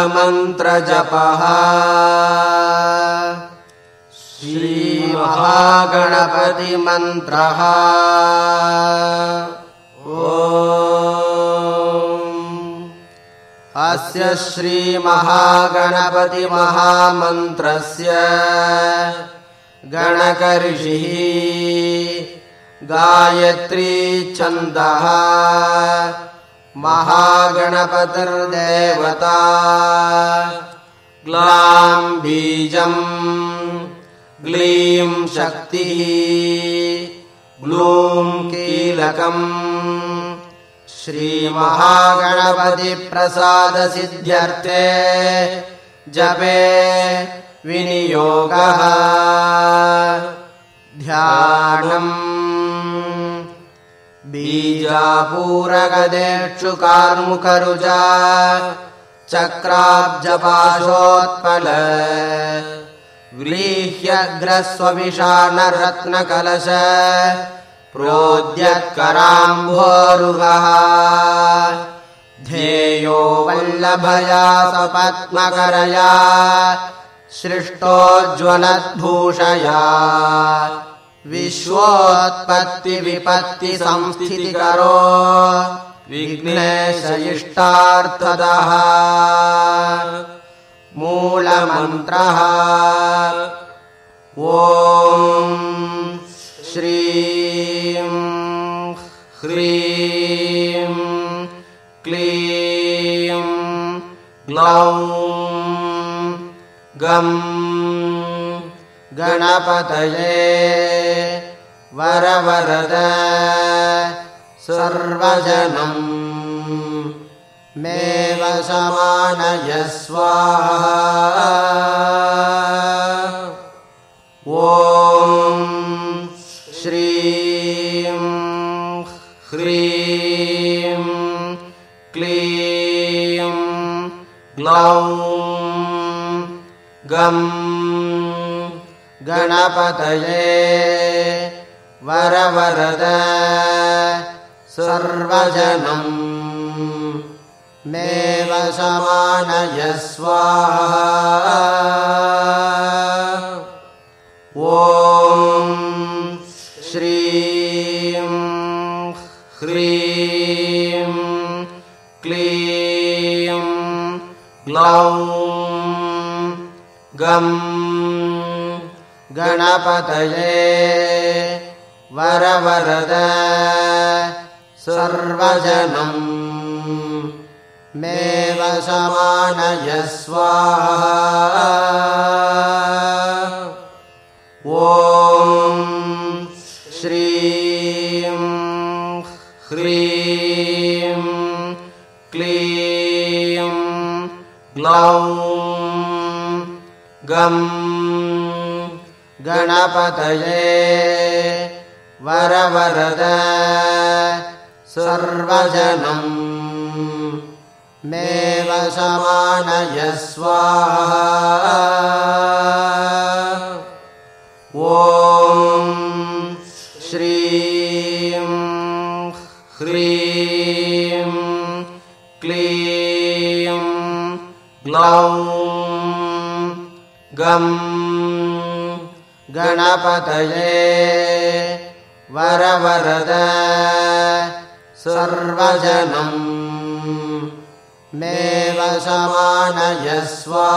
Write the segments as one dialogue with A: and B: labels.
A: मूलमन्त्रजपः श्रीमहागणपतिमन्त्रः। अस्य श्रीमहागणपतिमहामन्त्रस्य गणकर्षिः गायत्री छन्दः महागणपतिर्देवता। ग्लाम् बीजम् ग्लीम् शक्तिः ग्लूम् कीलकम् श्रीमहागणपतिप्रसादसिद्ध्यर्थे जपे विनियोगः बीजापूरगदेक्षु कार्मुकरुजा चक्राब्जपाशोत्पल। व्रीह्यग्रस्वविषाणरत्नकलश प्रोद्यत्कराम्भोरुहः। ध्येयो वल्लभया सपत्मकरया सृष्टोज्ज्वलद्भूषया विश्वोत्पत्तिविपत्तिसंस्थितिकरो। विघ्नेश इष्टार्थदः मूलमन्त्रः। ॐ श्रीं ह्रीं क्लीं ग्लौं गम् गणपतये वरवरद सर्वजनम्। मेव समानयस्वा। ॐ श्रीं ह्रीं क्लीं ग्लौं गम् गणपतये वरवरद सर्वजनम्। मेव समानयस्वा। ॐ श्रीं ह्रीं क्लीं ग्लौं गम् गणपतये वरवरद सर्वजनम्। मेव समानयस्वा। ॐ श्रीं ह्रीं क्लीं ग्लौं गम् गणपतये वरवरद सर्वजनम्। मेव समानयस्वा। ॐ श्रीं ह्रीं क्लीं ग्लौं गम् गणपतये वरवरद सर्वजनम्। मेव समानयस्वा।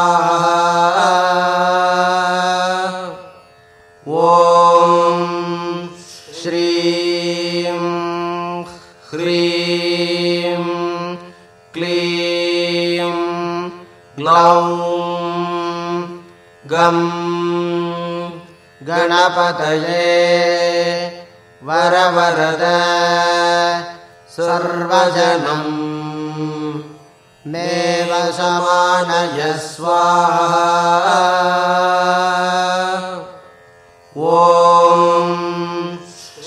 A: ॐ श्रीं ह्रीं क्लीं ग्लौं गम् गणपतये वरवरद सर्वजनम्। मेव समानयस्वा। ॐ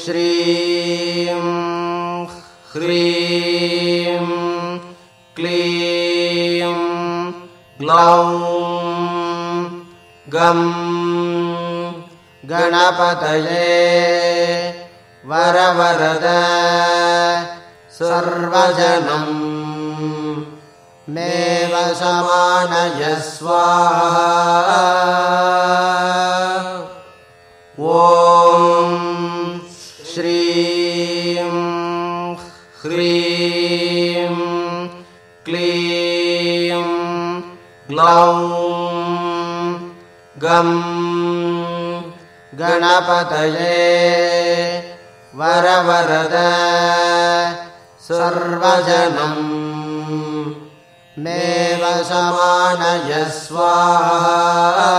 A: श्रीं ह्रीं क्लीं ग्लौं गम् गणपतये वरवरद सर्वजनम्। मे वशमानय स्वाहा ॐ श्रीं ह्रीं क्लीं ग्लौं गं गणपतये वरवरद सर्वजनम् मे वशमानय स्वाहा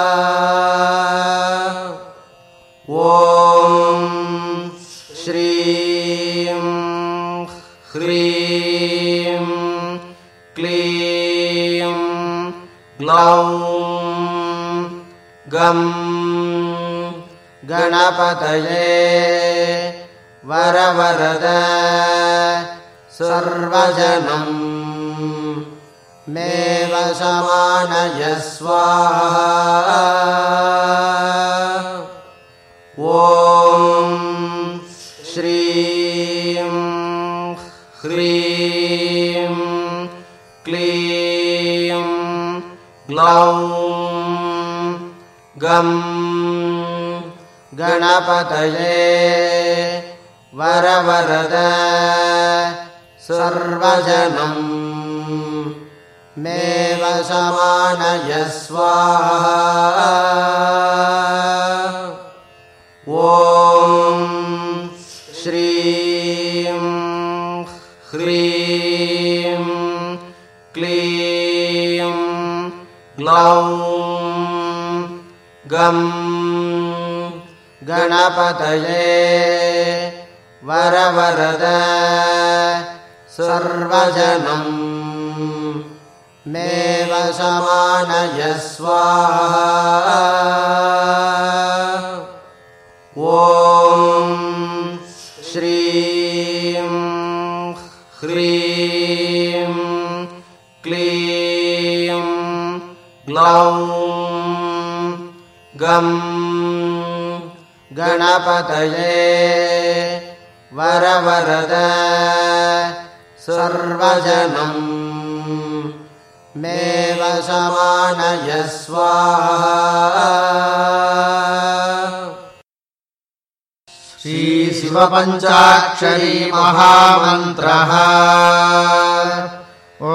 A: ॐ श्रीं ह्रीं क्लीं ग्लौं गं गणपतये वरवरद सर्वजनम् मे वशमानय स्वाहा ॐ श्रीं ह्रीं क्लीं ग्लौं गं गणपतये वरवरद सर्वजनम् मे वशमानय स्वाहा ॐ श्रीं ह्रीं क्लीं ग्लौं गं गणपतये वरवरद सर्वजनम् मे वशमानय स्वाहा ॐ श्रीं ह्रीं क्लीं ग्लौं गं गणपतये वरवरद सर्वजनम् मे वशमानय स्वाहा
B: श्रीशिवपञ्चाक्षरी महामन्त्रः। ओ